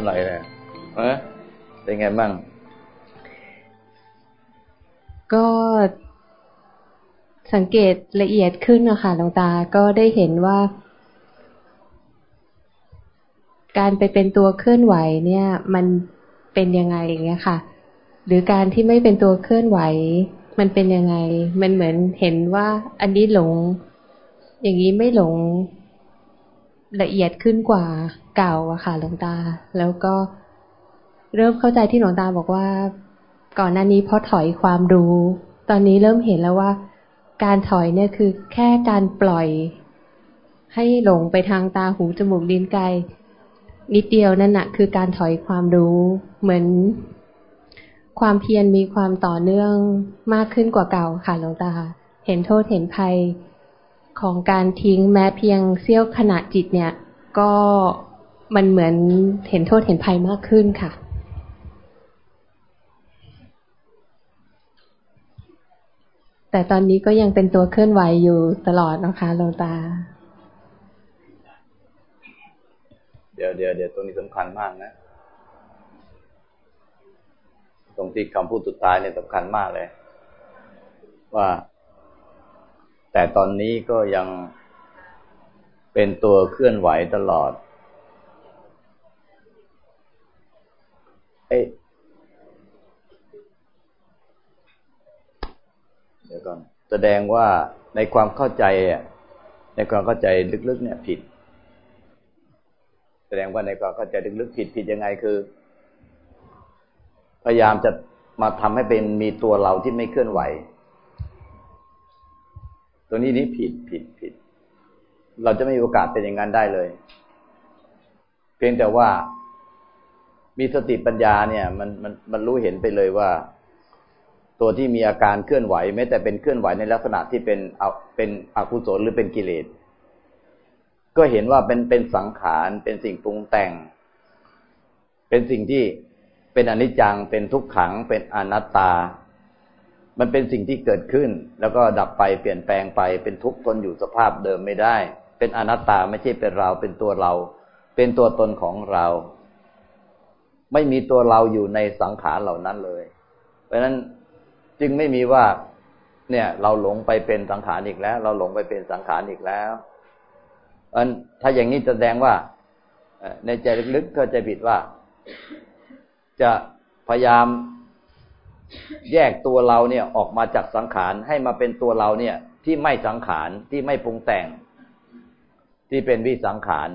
สักหน่อยเลยเออเป็นไงบ้าง ก็สังเกตละเอียดขึ้นนะคะหลวงตาก็ได้เห็นว่า การไปเป็นตัวเคลื่อนไหวเนี่ย มันเป็นยังไงอย่างเงี้ยค่ะ หรือการที่ไม่เป็นตัวเคลื่อนไหว มันเป็นยังไง มันเหมือนเห็นว่าอันนี้หลง อย่างนี้ไม่หลงละเอียดขึ้นกว่า เก่าอะค่ะหลวงตา แล้วก็เริ่มเข้าใจที่หลวงตาบอกว่า ก่อนหน้านี้เพราะถอยความรู้ ตอนนี้เริ่มเห็นแล้วว่า การถอยเนี่ยคือแค่การปล่อย ให้หลงไปทางตาหูจมูกลิ้นกายนิดเดียวนั่นนะคือการถอยความรู้เหมือน ความเพียรมีความต่อเนื่องมากขึ้นกว่าเก่าค่ะหลวงตา เห็นโทษเห็นภัยของการทิ้งแม้เพียงเสี้ยวขณะจิตเนี่ย ก็ มันเหมือนเห็นโทษเห็นภัยมากขึ้นค่ะ แต่ตอนนี้ก็ยังเป็นตัวเคลื่อนไหวอยู่ตลอดนะคะโลตา เดี๋ยวเดี๋ยวเดี๋ยวตรงนี้สำคัญมากนะ ตรงที่คำพูดสุดท้ายเนี่ยสำคัญมากเลย ว่า แต่ตอนนี้ก็ยังเป็นตัวเคลื่อนไหวตลอด เอ๊ะเดี๋ยวก่อน แสดงว่าในความเข้าใจในความเข้าใจลึกๆเนี่ยผิด แสดงว่าในความเข้าใจลึกๆผิดผิดยังไงคือ พยายามจะมาทำให้เป็นมีตัวเราที่ไม่เคลื่อนไหว ตัวนี้นี่ผิดผิดผิด เราจะไม่มีโอกาสเป็นอย่างนั้นได้เลย เพียงแต่ว่า มีสติปัญญาเนี่ย มันมันมันรู้เห็นไปเลยว่า ตัวที่มีอาการเคลื่อนไหวแม้แต่เป็นเคลื่อนไหวในลักษณะที่เป็นเอาเป็นอกุศลหรือเป็นกิเลสก็เห็นว่าเป็นเป็นสังขารเป็นสิ่งปรุงแต่ง เป็นสิ่งที่เป็นอนิจจัง เป็นทุกขัง เป็นอนัตตา มันเป็นสิ่งที่เกิดขึ้น แล้วก็ดับไปเปลี่ยนแปลงไปเป็นทุกข์ทนอยู่สภาพเดิมไม่ได้ เป็นอนัตตาไม่ใช่เป็นเรา เป็นตัวเรา เป็นตัวตนของเรา ไม่มีตัวเราอยู่ในสังขารเหล่านั้นเลย เพราะฉะนั้นจึงไม่มีว่า เนี่ย เราหลงไปเป็นสังขารอีกแล้ว เราหลงไปเป็นสังขารอีกแล้วอันถ้าอย่างนี้แสดงว่าในใจลึกๆก็จะผิดว่า จะพยายามแยกตัวเราเนี่ยออกมาจากสังขารให้มาเป็นตัวเราเนี่ย ที่ไม่สังขารที่ไม่ปรุงแต่ง ที่เป็นวิสังขาร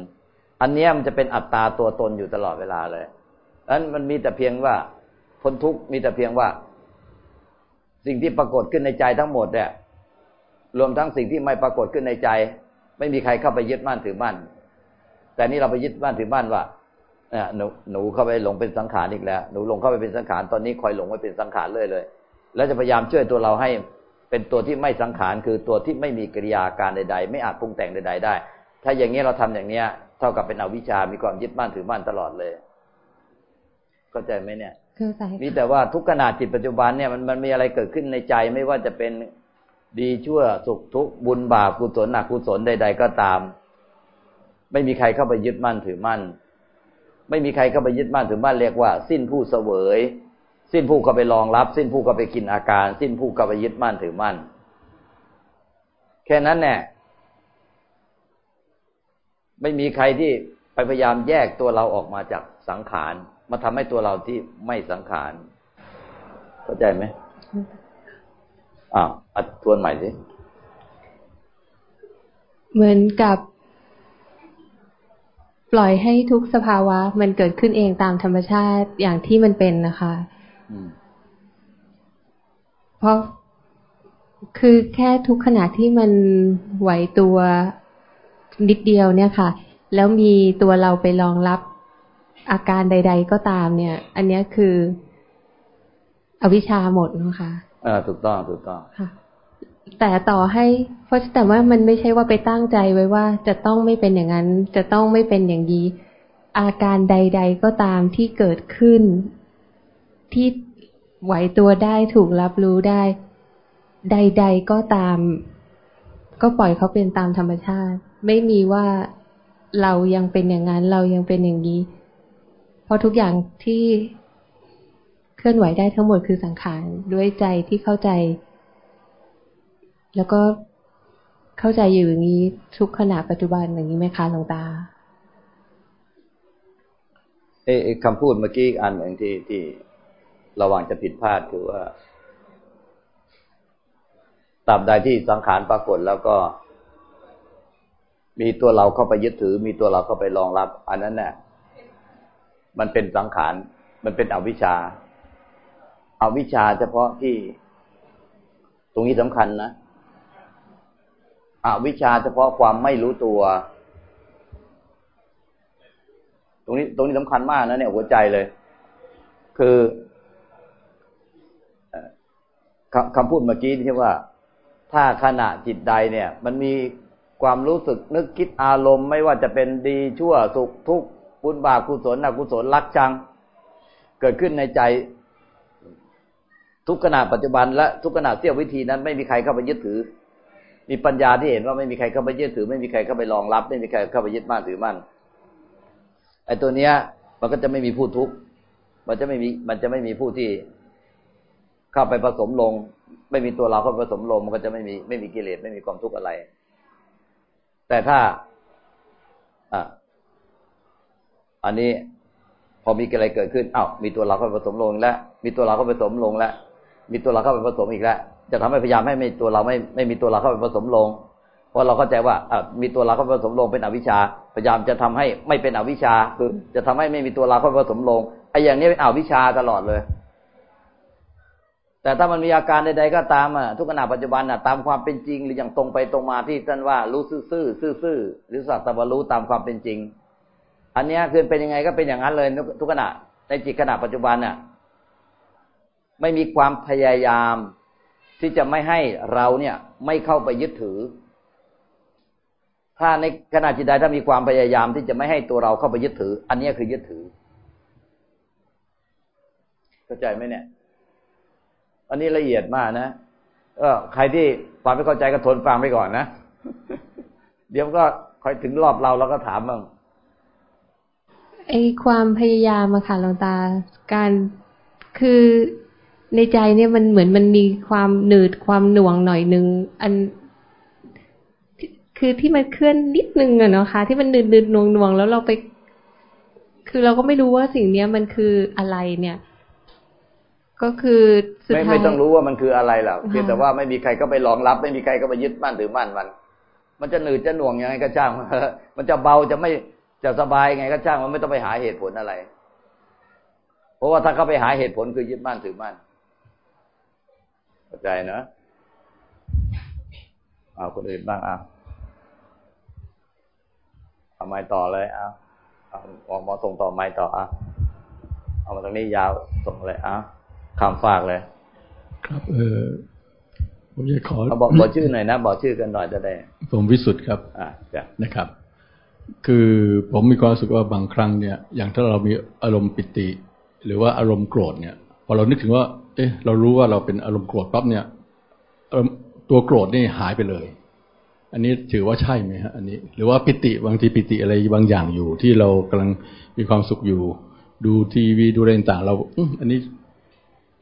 อันนี้มันจะเป็นอัตตาตัวตนอยู่ตลอดเวลาเลย นั้นมันมีแต่เพียงว่าพ้นทุกข์มีแต่เพียงว่า สิ่งที่ปรากฏขึ้นในใจทั้งหมดเนี่ยรวมทั้งสิ่งที่ไม่ปรากฏขึ้นในใจ ไม่มีใครเข้าไปยึดมั่นถือมั่น แต่นี่เราไปยึดมั่นถือมั่นว่าหนูหนูเข้าไปหลงเป็นสังขารอีกแล้ว หนูหลงเข้าไปเป็นสังขารตอนนี้คอยหลงไปเป็นสังขารเลยเลยแล้วจะพยายามช่วยตัวเราให้เป็นตัวที่ไม่สังขารคือตัวที่ไม่มีกิริยาการใด ๆ ไม่อาจปรุงแต่งใด ๆ ได้ ถ้าอย่างนี้เราทำอย่างเนี้ย เท่ากับเป็นอวิชามีความยึดมั่นถือมั่นตลอดเลย เข้าใจไหมเนี่ยเข้าใจนี่แต่ว่าทุกขณะจิตปัจจุบันเนี่ยมันมันมีอะไรเกิดขึ้นในใจไม่ว่าจะเป็นดีชั่วสุขทุกข์บุญบาปกุศลหนักกุศลใด ๆ ก็ตาม ไม่มีใครเข้าไปยึดมั่นถือมั่น ไม่มีใครเข้าไปยึดมั่นถือมั่นเรียกว่า สิ้นผู้เสวย สิ้นผู้ก็ไปรองรับ สิ้นผู้ก็ไปกินอาการ สิ้นผู้ก็ไปยึดมั่นถือมั่น แค่นั้นแน่ไม่มีใครที่ไปพยายามแยกตัวเราออกมาจากสังขาร มาทำให้ตัวเราที่ไม่สังขารเข้าใจไหมอ้าวอัดทวนใหม่สิเหมือนกับ ปล่อยให้ทุกสภาวะ มันเกิดขึ้นเองตามธรรมชาติอย่างที่มันเป็นนะคะเพราะคือแค่ทุกขณะที่มันไหวตัวนิดเดียวเนี่ยค่ะ แล้วมีตัวเราไปรองรับ อาการใด ๆ ก็ตามเนี่ย อันนี้คือ อวิชชาหมดนะคะอ่าถูกต้องถูกต้องค่ะ แต่ต่อให้ เพราะแต่ว่ามันไม่ใช่ว่าไปตั้งใจไว้ว่า จะต้องไม่เป็นอย่างนั้น จะต้องไม่เป็นอย่างนี้อาการใด ๆ ก็ตามที่เกิดขึ้น ที่ไหวตัวได้ถูกรับรู้ได้ ใด ๆ ก็ตาม ก็ปล่อยเขาเป็นตามธรรมชาติ ไม่มีว่าเรายังเป็นอย่างนั้น เรายังเป็นอย่างนี้ เพราะทุกอย่างที่เคลื่อนไหวได้ทั้งหมดคือสังขารด้วยใจที่เข้าใจ แล้วก็เข้าใจอยู่อย่างนี้ทุกขณะปัจจุบันอย่างนี้ไหมคะหลวงตาเอ้คำพูดเมื่อกี้อันหนึ่งที่ที่ระวังจะผิดพลาดคือว่าตราบใดที่สังขารปรากฏแล้วก็ มีตัวเราเข้าไปยึดถือ มีตัวเราเข้าไปรองรับ อันนั้นเนี่ย มันเป็นสังขาร มันเป็นอวิชชาอาวิชชาเฉพาะที่ ตรงนี้สำคัญนะอวิชชาเฉพาะความไม่รู้ตัว ตรงนี้ตรงนี้สำคัญมากนะเนี่ยหัวใจเลย คือคำพูดเมื่อกี้ที่ว่า ถ้าขณะจิตใดเนี่ย มันมีความรู้สึกนึกคิดอารมณ์ ไม่ว่าจะเป็นดีชั่วสุขทุกข์ บุญบาปกุศลอกุศลรักชัง เกิดขึ้นในใจทุกขณะปัจจุบันและทุกขณะเสี้ยววิธีนั้นไม่มีใครเข้าไปยึดถือ มีปัญญาที่เห็นว่าไม่มีใครเข้าไปยึดถือ ไม่มีใครเข้าไปรองรับ ไม่มีใครเข้าไปยึดมั่นถือมั่นไอ้ตัวเนี้ย มันก็จะไม่มีผู้ทุกข์มันจะไม่มีมันจะไม่มีผู้ที่เข้าไปผสมลง ไม่มีตัวเราเข้าไปผสมลง มันก็จะไม่มีไม่มีกิเลสไม่มีความทุกข์อะไร แต่ถ้า อ่า อันนี้พอมีอะไรเกิดขึ้นอ้าวมีตัวเราเข้าไปผสมลงแล้ว มีตัวเราเข้าไปผสมลงแล้ว มีตัวเราเข้าไปผสมอีกแล้ว จะทำให้พยายามให้ไม่ตัวเราไม่ไม่มีตัวเราเข้าไปผสมลง เพราะเราเข้าใจว่าอ่ามีตัวเราเข้าไปผสมลงเป็นอวิชชา พยายามจะทำให้ไม่เป็นอวิชชา คือ จะทำให้ไม่มีตัวเราเข้าไปผสมลง ไอ้อย่างนี้เป็นอวิชชาตลอดเลย แต่ถ้ามันมีอาการใดๆก็ตามอะทุกขณะปัจจุบันอะตามความเป็นจริง หรืออย่างตรงไปตรงมาที่ท่านว่ารู้ซื่อๆซื่อๆหรือสัตว์ตะรู้ตามความเป็นจริง อันนี้คือเป็นยังไงก็เป็นอย่างนั้นเลยทุกขณะ ในจิตขณะปัจจุบันน่ะ ไม่มีความพยายามที่จะไม่ให้เราเนี่ย ไม่เข้าไปยึดถือ ถ้าในขณะจิตใดถ้ามีความพยายามที่จะไม่ให้ตัวเราเข้าไปยึดถือ อันนี้คือยึดถือเข้าใจไหมเนี่ย อันนี้ละเอียดมากนะเออใครที่ฟังไม่เข้าใจก็ทนฟังไปก่อนนะ เดี๋ยวก็คอยถึงรอบเราเราก็ถามบ้าง ไอความพยายามอะค่ะหลวงตา การคือในใจเนี่ยมันเหมือนมันมีความหนืดความหน่วงหน่อยนึงอัน คือที่มันเคลื่อนนิดนึงอะเนาะค่ะที่มันหนืดหนืดหน่วงหน่วงแล้วเราไป คือเราก็ไม่รู้ว่าสิ่งเนี้ยมันคืออะไรเนี่ย ก็คือสุดท้ายไม่ไม่ต้องรู้ว่ามันคืออะไรหรอกเพียงแต่ว่าไม่มีใครก็ไปรองรับ ไม่มีใครก็ไปยึดมั่นถือมั่นมัน มันจะหนืดจะหน่วงยังไงก็ช่างมันจะเบาจะไม่ จะสบายไงก็ช่างมันไม่ต้องไปหาเหตุผลอะไร เพราะว่าถ้าเขาไปหาเหตุผลคือยึดมั่นถือมั่นเข้าใจนะเอาคนอื่นบ้างเอาเอาไม้ต่อเลยเอาเอาออกมาส่งต่อไม้ต่อเอาเอามาตรงนี้ยาวส่งเลยเอาคำฝากเลย ครับ เออผมจะขอบอกบอกชื่อหน่อยนะ บอกชื่อกันหน่อยจะได้ ผมวิสุทธ์ครับ อ่านะครับ คือผมมีความรู้สึกว่าบางครั้งเนี่ย อย่างถ้าเรามีอารมณ์ปิติ หรือว่าอารมณ์โกรธเนี่ยพอเรานึกถึงว่า เอ๊ะ เรารู้ว่าเราเป็นอารมณ์โกรธปั๊บเนี่ยตัวโกรธนี่หายไปเลย อันนี้ถือว่าใช่ไหมฮะอันนี้ หรือว่าปิติบางทีปิติอะไรบางอย่างอยู่ ที่เรากำลังมีความสุขอยู่ ดูทีวีดูอะไรต่างเราอันนี้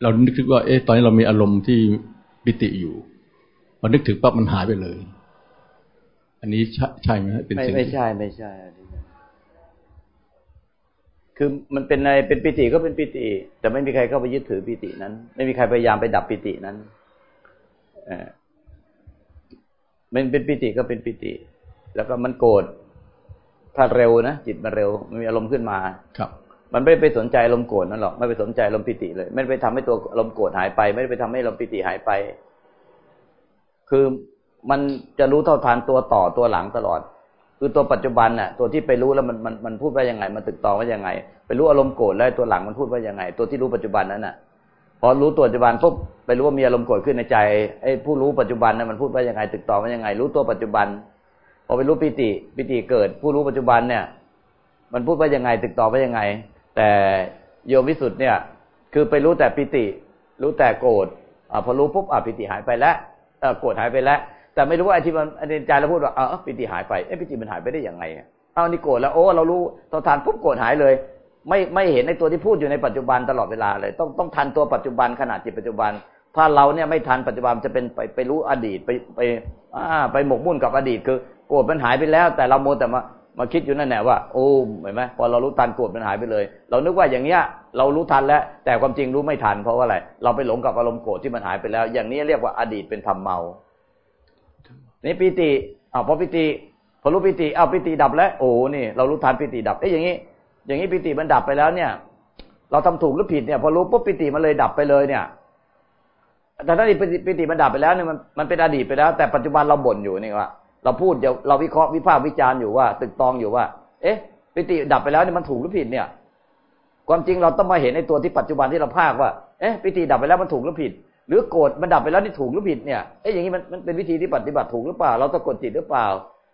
เรานึกถึงว่า เอ๊ะ ตอนนี้เรามีอารมณ์ที่ปิติอยู่พอนึกถึงปั๊บมันหายไปเลย อันนี้ใช่ใช่ไหมเป็นไม่ไม่ใช่ไม่ใช่คือมันเป็นในเป็นปิติก็เป็นปิติ แต่ไม่มีใครเข้าไปยึดถือปิตินั้น ไม่มีใครพยายามไปดับปิตินั้นเออมันเป็นปิติก็เป็นปิติ แล้วก็มันโกรธถ้าเร็วนะจิตมันเร็วมันมีอารมณ์ขึ้นมา ครับ มันไม่ไปสนใจอารมณ์โกรธนั่นหรอกไม่ไปสนใจอารมณ์ปิติเลย ไม่ไปทำให้ตัวอารมณ์โกรธหายไป ไม่ได้ไปทำให้อารมณ์ปิติหายไป คือ มันจะรู้เท่าทานตัวต่อตัวหลังตลอด คือตัวปัจจุบันน่ะ ตัวที่ไปรู้แล้วมันมันมันพูดว่ายังไง มันตึกต่อว่ายังไง ไปรู้อารมณ์โกรธแล้วตัวหลังมันพูดว่ายังไง ตัวที่รู้ปัจจุบันนั้นน่ะพอรู้ตัวปัจจุบันปุ๊บไปรู้ว่ามีอารมณ์โกรธขึ้นในใจไอ้ผู้รู้ปัจจุบันนั้นมันพูดว่ายังไง ตึกต่อว่ายังไง รู้ตัวปัจจุบัน พอไปรู้ปิติปิติเกิด ผู้รู้ปัจจุบันเนี่ย มันพูดว่ายังไง ตึกต่อว่ายังไง แต่โยมวิสุทธ์เนี่ย คือไปรู้แต่ปิติ รู้แต่โกรธอ่าพอรู้ปุ๊บอะปิติหายไปแล้วโกรธหายไปแล้ว แต่ไม่รู้ว่าไอ้ที่มันในใจเราพูดว่าเออปิติหายไปเอ้ปิติมันหายไปได้ยังไงเอานี่โกรธแล้วโอ้เรารู้ตอนทานปุ๊บโกรธหายเลย ไม่ไม่เห็นในตัวที่พูดอยู่ในปัจจุบันตลอดเวลาเลย ต้องต้องทันตัวปัจจุบันขณะจิตปัจจุบัน ถ้าเราเนี่ยไม่ทันปัจจุบันจะเป็นไปไปรู้อดีตไปไปอ่าไปหมกมุ่นกับอดีต คือโกรธมันหายไปแล้ว แต่เราโมแต่มามาคิดอยู่นั่นแหละว่าโอ้เห็นไหมพอเรารู้ทันโกรธมันหายไปเลย เรานึกว่าอย่างเงี้ยเรารู้ทันแล้ว แต่ความจริงรู้ไม่ทันเพราะว่าอะไรเราไปหลงกับอารมณ์โกรธที่มันหายไปแล้ว อย่างนี้เรียกว่าอดีตเป็นธรรมเมา นี่ปิติอ้าวพอปิติพอรู้ปิติอ้าวปิติดับแล้ว โอ้นี่เรารู้ทันปิติดับเอ๊ะอย่างนี้ อย่างนี้ปิติมันดับไปแล้วเนี่ย เราทำถูกหรือผิดเนี่ย พอรู้ปุ๊บปิติมันเลยดับไปเลยเนี่ยแต่ถ้าปิติมันดับไปแล้วเนี่ยมันมันเป็นอดีตไปแล้ว แต่ปัจจุบันเราบ่นอยู่นี่ว่า เราพูดเดี๋ยวเราวิเคราะห์วิพากษ์วิจารณ์อยู่ว่า ตึกตองอยู่ว่า เอ๊ะปิติดับไปแล้วเนี่ยมันถูกหรือผิดเนี่ย ความจริงเราต้องมาเห็นในตัวที่ปัจจุบันที่เราภาคว่า เอ๊ะปิติดับไปแล้วมันถูกหรือผิด หรือโกรธมันดับไปแล้วนี่ถูกหรือผิดเนี่ยเอ๊ะอย่างนี้มันมันเป็นวิธีที่ปฏิบัติถูกหรือเปล่า เราต้องกดจิตหรือเปล่า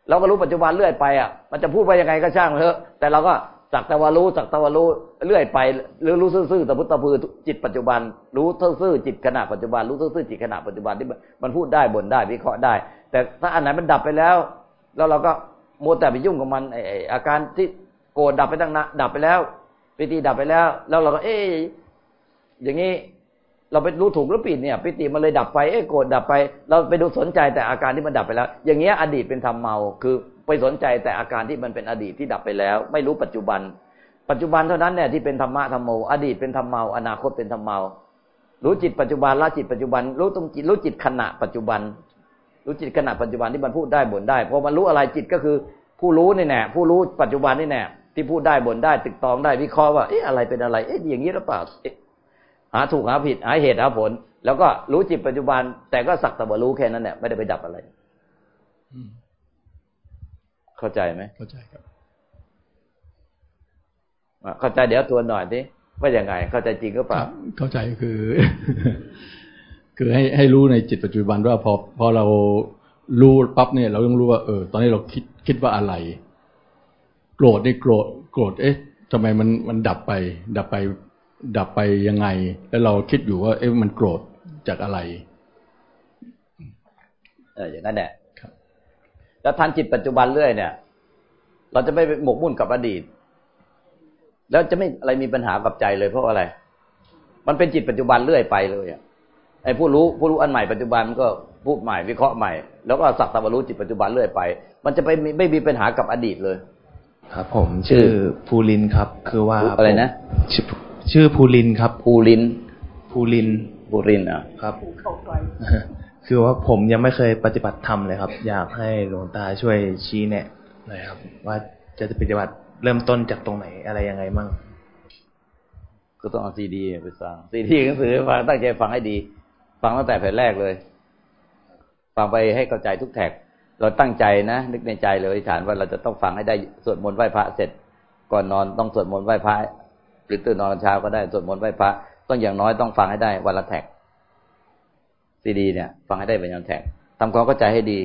เราก็รู้ปัจจุบันเรื่อยไปอะมันจะพูดว่ายังไงก็ช่างเถอะ แต่เราก็สักต่ว่ารู้สักต่ว่ารู้เรื่อยไปหรือรู้ซื่อๆต่พุทธพือจิตปัจจุบัน รู้ซื่อๆจิตขณะปัจจุบันรู้ซื่อๆจิตขณะปัจจุบันที่มันพูดได้บ่นได้วิเคราะห์ได้ แต่ถ้าอันไหนมันดับไปแล้ว แล้วเราก็โมแต่ไปยุ่งกับมันไออาการที่โกรธดับไปตั้งนะดับไปแล้วปิติดับไปแล้ว แล้วเราก็เอ๊อย่างนี้ เราไปรู้ถูกหรือผิดเนี่ยปิติมันเลยดับไปเอ๊ะโกรธดับไป เราไปดูสนใจแต่อาการที่มันดับไปแล้ว อย่างเงี้ยอดีตเป็นธรรมเมาคือไปสนใจแต่อาการที่มันเป็นอดีตที่ดับไปแล้ว ไม่รู้ปัจจุบัน ปัจจุบันเท่านั้นเนี่ยที่เป็นธรรมะธรรมโมอดีตเป็นธรรมเมาอนาคตเป็นธรรมเมารู้จิตปัจจุบันละจิตปัจจุบันรู้ตรงจิตรู้จิตขณะปัจจุบัน รู้จิตขณะปัจจุบันที่มันพูดได้บ่นได้พอมันรู้อะไรจิตก็คือ ผู้รู้นี่แน่ผู้รู้ปัจจุบันนี่แน่ที่พูดได้บ่นได้ตึกตองได้วิเคราะห์ว่าเอ๊ะอะไรเป็นอะไรเอ๊ะอย่างนี้หรือเปล่า หาถูกหาผิดหาเหตุหาผล แล้วก็รู้จิตปัจจุบัน แต่ก็สักแต่ว่ารู้แค่นั้นแหละไม่ได้ไปดับอะไรเข้าใจไหมเข้าใจครับเข้าใจเดี๋ยวทวนหน่อยดิว่าอย่างไง เข้าใจจริงก็เปล่าเข้าใจคือ คือให้ให้รู้ในจิตปัจจุบันว่าพอพอเรารู้ปั๊บเนี่ยเราต้องรู้ว่าเออ ตอนนี้เราคิดคิดว่าอะไร โกรธนี่โกรธโกรธเอ๊ะทำไมมันมันดับไป ดับไป ดับไปยังไง แล้วเราคิดอยู่ว่า เอ๊ะมันโกรธจากอะไร เอออย่างนั้นแหละครับแล้วทันจิตปัจจุบันเรื่อยเนี่ย เราจะไม่หมกมุ่นกับอดีต แล้วจะไม่อะไรมีปัญหากับใจเลยเพราะอะไร มันเป็นจิตปัจจุบันเรื่อยไปเลยอะไอ้ผู้รู้ผู้รู้อันใหม่ปัจจุบันก็พูดใหม่วิเคราะห์ใหม่ แล้วก็สักตะวันรู้จิตปัจจุบันเรื่อยไป มันจะไปไม่มีปัญหากับอดีตเลย ครับ ผมชื่อภูลินครับ คือว่าอะไรนะชื่อ ชื่อภูลินครับ ภูลินภูลินภูลินอะครับคือว่าผมยังไม่เคยปฏิบัติธรรมเลยครับ อยากให้หลวงตาช่วยชี้แนะหน่อยครับ ว่าจะปฏิบัติเริ่มต้นจากตรงไหนอะไรยังไงมั่งก็ต้องเอาซีดีไปฟังซีดีหนังสือฟังตั้งใจฟังให้ดี ฟังตั้งแต่แผ่นแรกเลย ฟังไปให้เข้าใจทุกแท็ก เราตั้งใจนะ นึกในใจเลยฐานว่าเราจะต้องฟังให้ได้สวดมนต์ไหว้พระเสร็จ ก่อนนอนต้องสวดมนต์ไหว้พระ หรือตื่นนอนเช้าก็ได้สวดมนต์ไหว้พระต้องอย่างน้อยต้องฟังให้ได้วันละแท็กซีดีเนี่ย ฟังให้ได้เป็นยันแท็กทำความเข้าใจให้ดี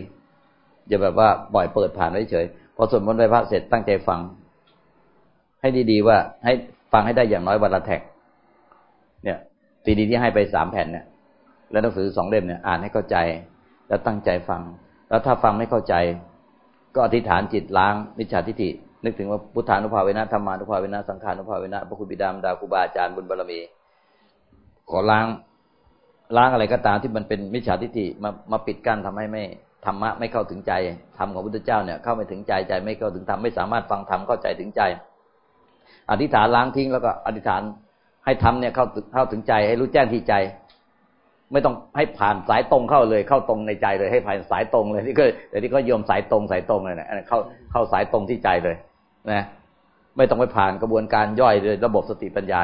อย่าแบบว่าปล่อยเปิดผ่านไว้เฉยพอสวดมนต์ไหว้พระเสร็จตั้งใจฟัง ให้ดีๆว่า ให้ฟังให้ได้อย่างน้อยวันละแท็กเนี่ยซีดีที่ให้ไปสามแผ่นเนี่ย แล้วหนังสือสองเล่มเนี่ยอ่านให้เข้าใจ แล้วตั้งใจฟัง แล้วถ้าฟังไม่เข้าใจ ก็อธิษฐานจิตล้างมิจฉาทิฏฐิ นึกถึงว่าพุทธานุภาเวนะธรรมานุภาเวนะสังขานุภาเวนะพระคุณบิดามดาครูบาอาจารย์บุญบารมี ขอล้างล้างอะไรก็ตามที่มันเป็นมิจฉาทิฏฐิมามาปิดกั้นทำให้ไม่ธรรมะไม่เข้าถึงใจธรรมของพุทธเจ้าเนี่ยเข้าไม่ถึงใจใจไม่เข้าถึงธรรมไม่สามารถฟังธรรมเข้าใจถึงใจ อธิษฐานล้างทิ้งแล้วก็อธิษฐานให้ธรรมเนี่ยเข้าเข้าถึงใจให้รู้แจ้งที่ใจ ไม่ต้องให้ผ่านสายตรงเข้าเลย เข้าตรงในใจเลยให้ผ่านสายตรงเลยที่ก็เดี๋ยวนี้ก็โยมสายตรงสายตรงเลยนะเข้าเข้าสายตรงที่ใจเลย นะไม่ต้องไปผ่านกระบวนการย่อยเลยระบบสติปัญญา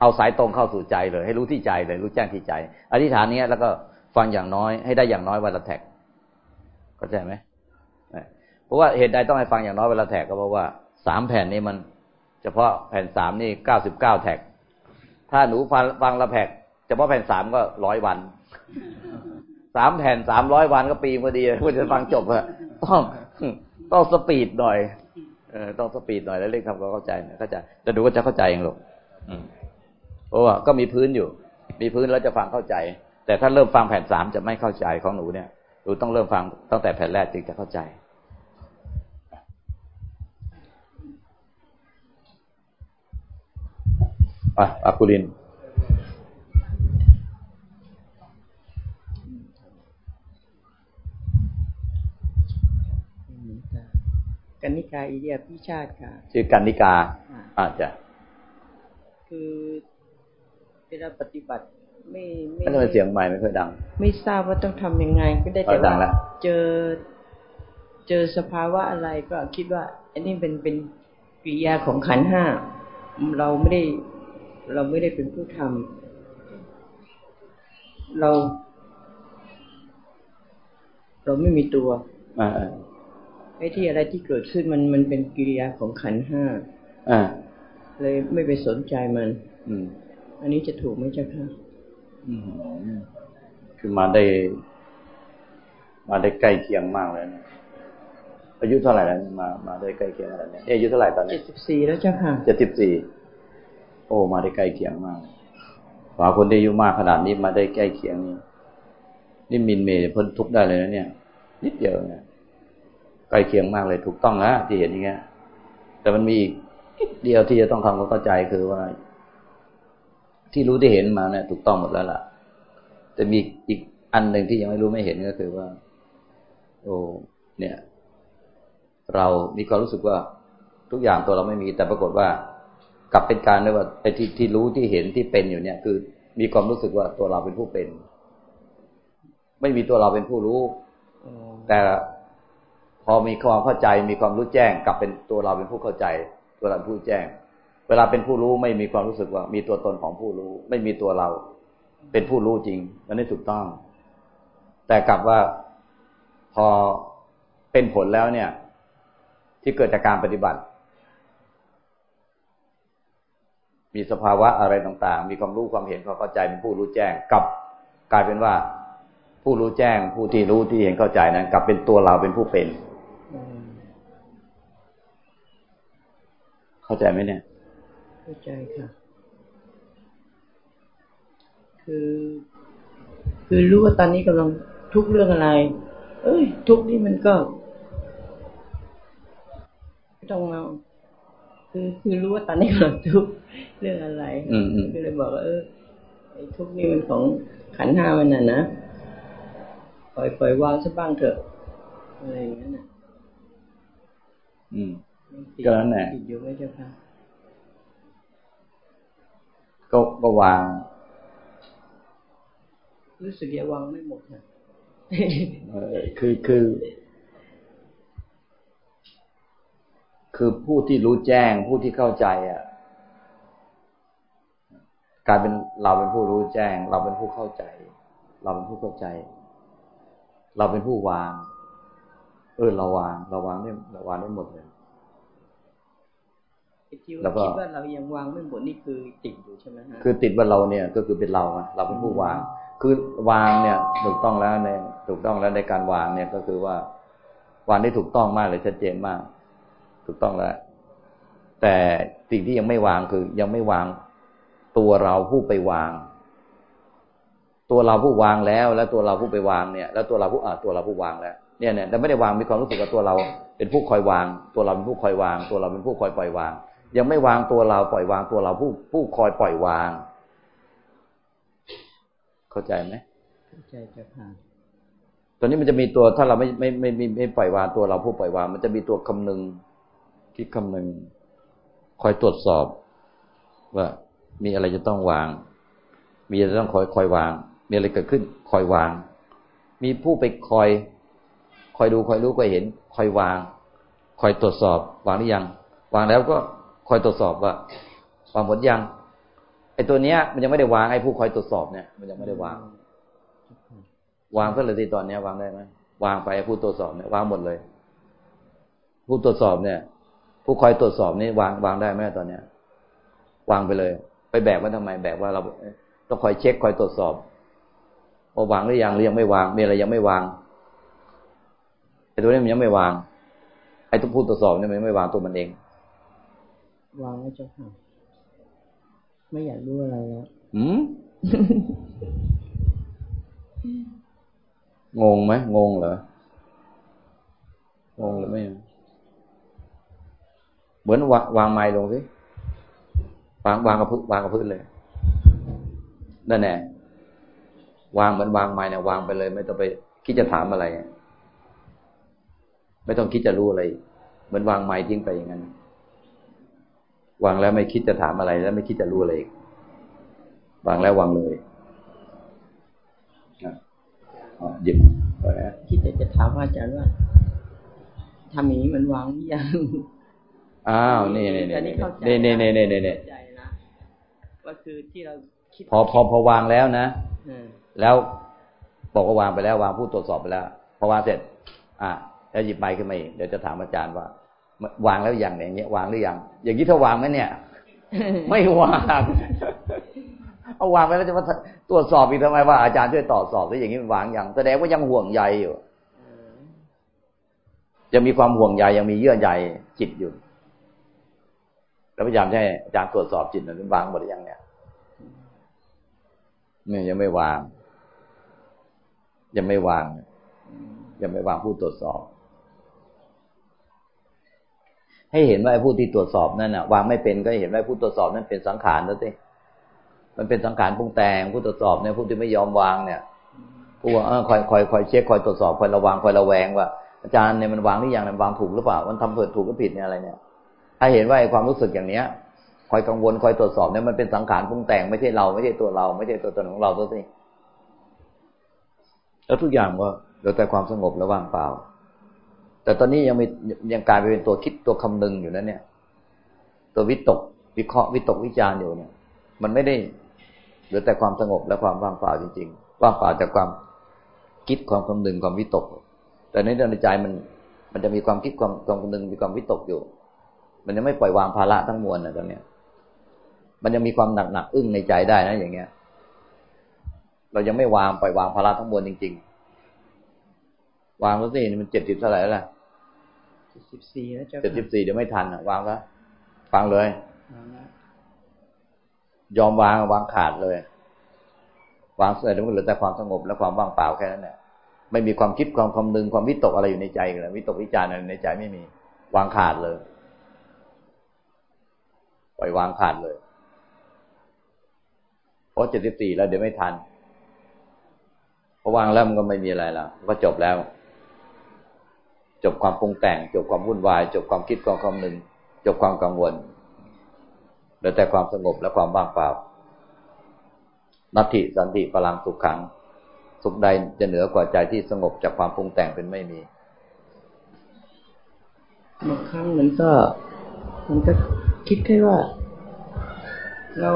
เอาสายตรงเข้าสู่ใจเลย ให้รู้ที่ใจเลย รู้แจ้งที่ใจ อธิษฐานนี้แล้วก็ฟังอย่างน้อยให้ได้อย่างน้อยวันละแท็กเข้าใจไหมเพราะว่าเหตุใดต้องให้ฟังอย่างน้อยวันละแท็กก็เพราะว่าสามแผ่นนี้มัน เฉพาะแผ่นสามนี่เก้าสิบเก้าแท็กถ้าหนูฟังฟังละแท็กฉพาะแผ่นสามก็ร้อยวันสามแผ่นสามร้อยวันก็ปีพอดีเพื่อจะฟังจบอะต้องต้องสปีดหน่อย เออต้องสปีดหน่อยแล้วเร่งทำก็เข้าใจเข้าใจแต่ดูก็จะเข้าใจเองหรอกเพราะว่าก็มีพื้นอยู่ มีพื้นแล้วจะฟังเข้าใจ แต่ถ้าเริ่มฟังแผ่นสามจะไม่เข้าใจของหนูเนี่ยหนูต้องเริ่มฟังตั้งแต่แผ่นแรกจึงจะเข้าใจอะอากุลิน กันนิกาอิเดียพิชาติค่ะ ชื่อกันนิกาอ่าอาจจะคือเวลาปฏิบัติ ไม่ไม่ไม่ต้องเสียงใหม่ไม่ค่อยดัง ไม่ทราบว่าต้องทำยังไงก็ได้แต่เออดังว่าแล้วเจอเจอสภาวะอะไรก็คิดว่า อันนี้เป็นเป็นกิริยาของขันธ์ห้าเราไม่ได้ เราไม่ได้เป็นผู้ทำเรา เราไม่มีตัวอ่า ไอ้ที่อะไรที่เกิดขึ้นมันมันเป็นกิริยาของขันธ์ห้าอ่า เลยไม่ไปสนใจมัน อืม อันนี้จะถูกไหมเจ้าค่ะอืมคือมาได้ มาได้ใกล้เคียงมากเลยนะอายุเท่าไหร่แล้วเนี่ยมามาได้ใกล้เคียงอะไรเนี่ยเอ๊ะอายุเท่าไหร่ตอนเจ็นี้ดสิบสี่แล้วเจ้าค่ะเจ็ดสิบสี่โอ้ มาได้ใกล้เคียงมากฝาคนที่อายุมากขนาดนี้มาได้ใกล้เคียงนี่นี่มินเมย์พ้นทุกข์ได้เลยนะเนี่ย นิดเดียวเนี่ย ใกล้เคียงมากเลยถูกต้องแล้วที่เห็นอย่างเงี้ย แต่มันมีอีกเดียวที่จะต้องทำความเข้าใจคือว่า ที่รู้ที่เห็นมาเนี่ย ถูกต้องหมดแล้วล่ะ แต่มีอีกอันหนึ่งที่ยังไม่รู้ไม่เห็นก็คือว่า โอ้เนี่ย เรามีความรู้สึกว่าทุกอย่างตัวเราไม่มี แต่ปรากฏว่ากลับเป็นการได้ว่าไอ้ที่ที่รู้ที่เห็นที่เป็นอยู่เนี่ย คือ มีความรู้สึกว่าตัวเราเป็นผู้เป็น ไม่มีตัวเราเป็นผู้รู้แต่ พอมีความเข้าใจมีความรู้แจ้งกลับเป็นตัวเราเป็นผู้เข้าใจ ตัวเราเป็นผู้แจ้ง เวลาเป็นผู้รู้ไม่มีความรู้สึกว่า มีตัวตนของผู้รู้ ไม่มีตัวเรา เป็นผู้รู้จริงมันไม่ถูกต้อง แต่กลับว่าพอเป็นผลแล้วเนี่ย ที่เกิดจากการปฏิบัติ มีสภาวะอะไรต่างๆ มีความรู้ความเห็นความเข้าใจเป็นผู้รู้แจ้งกลับกลายเป็นว่า ผู้รู้แจ้งผู้ที่รู้ที่เห็นเข้าใจนั้นกลับเป็นตัวเราเป็นผู้เป็น เข้าใจไหมเนี่ย เข้าใจค่ะ คือ คือรู้ว่าตอนนี้กำลังทุกข์เรื่องอะไร เอ้ย ทุกข์นี่มันก็ไม่ต้องเอาคือคือรู้ว่าตอนนี้กำลังทุกข์เรื่องอะไรอืมอืมก็เลยบอกว่าเออไอ้ทุกข์นี่มันของขันธ์ห้ามันน่ะนะปล่อยปล่อยวางซะบ้างเถอะอะไรอย่างนั้นน่ะ อืมยังติด ก็นั่นแหละติดอยู่ไหมเจ้าค่ะก็ก็วาง รู้สึกยังวางไม่หมดนะเออคือคือ คือผู้ที่รู้แจ้งผู้ที่เข้าใจ อะกลายเป็นเราเป็นผู้รู้แจ้ง เราเป็นผู้เข้าใจ เราเป็นผู้เข้าใจ เราเป็นผู้วาง เออเราวาง เราวางได้เราวางได้หมดเลยไอ้ ที่แล้วก็คิดว่าเรายังวางไม่หมดนี่คือติดอยู่ใช่ไหมฮะคือติดว่าเราเนี่ยก็คือเป็นเราอะเราเป็นผู้วาง คือวางเนี่ยถูกต้องแล้วในถูกต้องแล้วในการวางเนี่ยก็คือว่าวางได้ถูกต้องมากเลยชัดเจนมาก ถูกต้องแล้ว แต่สิ่งที่ยังไม่วางคือยังไม่วางตัวเราผู้ไปวาง ตัวเราผู้วางแล้ว แล้วตัวเราผู้ไปวางเนี่ย แล้วตัวเราผู้อ่าตัวเราผู้วางแล้วเนี่ยเนี่ยแต่ไม่ได้วางมีความรู้สึกว่าตัวเราเป็นผู้คอยวาง ตัวเราเป็นผู้คอยวาง ตัวเราเป็นผู้คอยปล่อยวาง ยังไม่วางตัวเราปล่อยวางตัวเราผู้ผู้คอยปล่อยวาง เข้าใจไหมเข้าใจเจ้าค่ะตัวนี้มันจะมีตัวถ้าเราไม่ไม่ไม่ไม่ไม่ปล่อยวางตัวเราผู้ปล่อยวาง มันจะมีตัวคำนึงคิดคำนึงคอยตรวจสอบ ว่ามีอะไรจะต้องวาง มีอะไรต้องคอยคอยวาง มีอะไรเกิดขึ้น คอยวาง มีผู้ไปคอย คอยดูคอยรู้คอยเห็น คอยวาง คอยตรวจสอบ วางหรือยัง วางแล้วก็ คอยตรวจสอบว่าวางหมดยังไอ้ตัวเนี้ย มันยังไม่ได้วางไอ้ผู้คอยตรวจสอบเนี่ย มันยังไม่ได้วาง วางก็เลยที่ตอนเนี้ยวางได้ไหมวางไปผู้ตรวจสอบเนี่ยวางหมดเลย ผู้ตรวจสอบเนี่ย ผู้คอยตรวจสอบนี่วางวางได้ไหมตอนเนี้ย วางไปเลย ไปแบกไว้ทำไมแบกว่าเราต้องคอยเช็คคอยตรวจสอบว่าวางหรือยังหรือยังไม่วางมีอะไรยังไม่วางไอ้ตัวนี้มันยังไม่วางไอ้ตัวผู้ตรวจสอบเนี่ยมันยังไม่วางตัวมันเอง วางไว้เจ้าค่ะ ไม่อยากรู้อะไรแล้วหืมงงไหมงงเหรองงหรือไม่เหมือนวางวางไม้ลงสิวางวางกับพื้นวางกับพื้นเลยนั่นแน่วางเหมือนวางไม้เนี่ยวางไปเลย ไม่ต้องไปคิดจะถามอะไร ไม่ต้องคิดจะรู้อะไร เหมือนวางไม้ทิ้งไปอย่างนั้น วางแล้วไม่คิดจะถามอะไร แล้วไม่คิดจะรู้อะไรวางแล้ววางเลยหยิบคิดจะจะถามอาจารย์ว่าทำอย่างนี้มันวางหรือยังอ้าวนี่นี่นี่นี่นี่นี่นี่นี่นี่ว่าคือที่เราคิดพอพอพอวางแล้วนะแล้วบอกว่าวางไปแล้ววางผู้ตรวจสอบไปแล้ว พอวางเสร็จ อะแล้วหยิบไม้ขึ้นมาอีกเดี๋ยวจะถามอาจารย์ว่า วางแล้วอย่างอย่างเงี้ยวางหรือยังอย่างนี้ถ้าวางไหมเนี่ย ไม่วางเอาวางไปแล้วจะมาตรวจสอบอีกทำไมว่าอาจารย์ช่วยตรวจสอบแล้วอย่างนี้มันวางอย่างแสดงว่ายังห่วงใยอยู่ยังมีความห่วงใยยังมีเยื่อใยจิตอยู่แล้วพยายามให้อาจารย์ตรวจสอบจิตนั้นวางหมดหรือยังเนี่ยเนี่ยยังไม่วาง ยังไม่วาง ยังไม่วางผู้ตรวจสอบ ให้เห็นว่าผู้ที่ตรวจสอบนั่นน่ะวางไม่เป็นก็เห็นว่าผู้ตรวจสอบนั้นเป็นสังขารแล้วสิมันเป็นสังขารปรุงแต่งผู้ตรวจสอบเนี่ยผู้ที่ไม่ยอมวางเนี่ยผู้ว่าคอยคอยคอยเช็คคอยตรวจสอบคอยระวังคอยระแวงว่าอาจารย์เนี่ยมันวางหรือยังมันวางถูกหรือเปล่า มันทำเผิดถูกหรือผิดเนี่ยอะไรเนี่ยถ้าเห็นว่าไอ้ความรู้สึกอย่างเนี้ยคอยกังวลคอยตรวจสอบเนี่ยมันเป็นสังขารปรุงแต่งไม่ใช่เราไม่ใช่ตัวเรา ไม่ใช่ตัวตนของเราตัวนี้แล้วทุกอย่างก็เหลือแต่ความสงบและว่างเปล่า แต่ตอนนี้ยังมียังกลายไปเป็นตัวคิดตัวคำนึงอยู่นั่นเนี่ย ตัววิตกวิเคราะห์วิตกวิจารณ์อยู่เนี่ย มันไม่ได้เหลือแต่ความสงบและความว่างเปล่าจริงๆว่างเปล่าจากความคิดความคำนึงความวิตก แต่ในในใจมันมันจะมีความคิดความความคำนึงมีความวิตกอยู่ มันยังไม่ปล่อยวางภาระทั้งมวลนะตอนเนี้ย มันยังมีความหนักหนักอึ้งในใจได้นะอย่างเงี้ย เรายังไม่วางปล่อยวางภาระทั้งมวลจริง ๆ วางแล้วสิมันเจ็ดสิบเท่าไหร่แล้วเจ็ดสิบสี่แล้วเจ็ดสิบสี่เดี๋ยวไม่ทันอะ วางแล้วฟังเลย ยอมวางวางขาดเลย วางเสร็จแล้วมันเหลือแต่ความสงบและความว่างเปล่าแค่นั้นแหละไม่มีความคิดความคำนึงความวิตกอะไรอยู่ในใจเลยวิตกวิจารณ์อะไรในใจไม่มี วางขาดเลยปล่อยวางขาดเลยเพราะเจ็ดสิบสี่แล้วเดี๋ยวไม่ทันพอวางแล้วมันก็ไม่มีอะไรแล้วก็จบแล้ว จบความปรุงแต่ง จบความวุ่นวาย จบความคิดความคำนึง จบความกังวลเหลือแต่ความสงบและความว่างเปล่านัตถิสันติพลังสุขขัง สุขใดจะเหนือกว่าใจที่สงบจากความปรุงแต่งเป็นไม่มีบางครั้งมันก็ มันก็คิดแค่ว่า เรา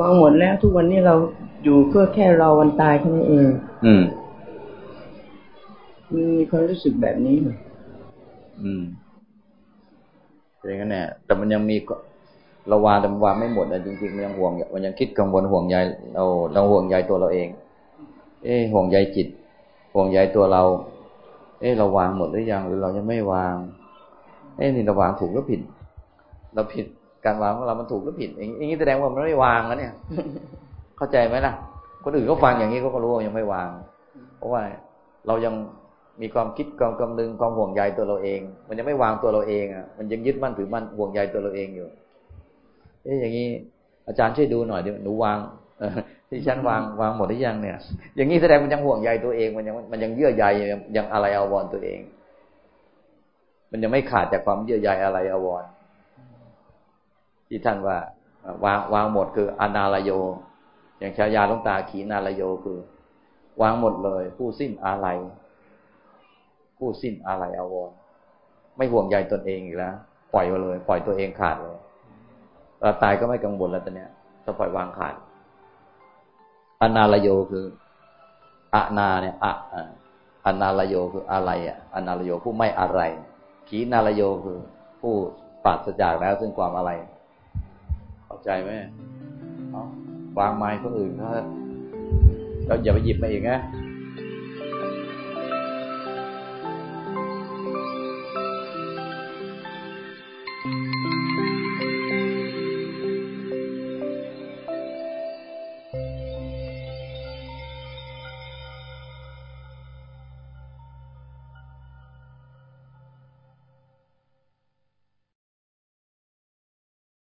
วางหมดแล้วทุกวันนี้เราอยู่เพื่อแค่รอวันตายแค่นั้นเอง อืม มีความรู้สึกแบบนี้ไหมอืมเป็นงั้นแน่แต่มันยังมีเราวางแต่วางไม่หมดนะจริงๆมันยังห่วงมันยังคิดกังวลห่วงใยเราเราห่วงใยตัวเราเอง เอ๊ห่วงใยจิต ห่วงใยตัวเรา เอ๊เราวางหมดหรือยังหรือเรายังไม่วาง เอ๊นี่เราวางถูกหรือผิด เราผิดการวางของเรา มันถูกหรือผิดอย่างนี้แสดงว่ามันไม่วางแล้วเนี่ย เข้าใจไหมล่ะ คนอื่นเขาฟังอย่างนี้เขาก็รู้ว่ายังไม่วาง เพราะว่าเรายัง มีความคิดความกำลึงความห่วงใยตัวเราเอง มันยังไม่วางตัวเราเองอะมันยังยึดมั่นถือมั่นห่วงใยตัวเราเองอยู่เอ๊ะอย่างนี้อาจารย์ช่วยดูหน่อยดิหนูวางที่ฉันวางวางหมดหรือยังเนี่ย อย่างนี้แสดงมันยังห่วงใยตัวเอง มันยังมันยังเยื่อใยยังอะไรอาวรตัวเอง มันยังไม่ขาดจากความเยื่อใยอะไรอาวรที่ท่านว่าวางวางหมดคืออนาลโย อย่างชายาลงตาขีนาลโยคือ วางหมดเลย ผู้สิ้นอะไร ผู้สิ้นอะไรอาวรไม่ห่วงใยตนเองอีกแล้ว ปล่อยไปเลย ปล่อยตัวเองขาดเลยเราตายก็ไม่กังวลแล้วตอนเนี้ยถ้าปล่อยวางขาดอนาลโยคืออานาเนี่ยอะอนาลโยคืออะไรอะอนาลโยผู้ไม่อะไรขีนาลโยคือ ผู้ปราศจากแล้วซึ่งความอะไรเข้าใจไหมเอาวางไม้คนอื่นเขาเราอย่าไปหยิบมาเองนะ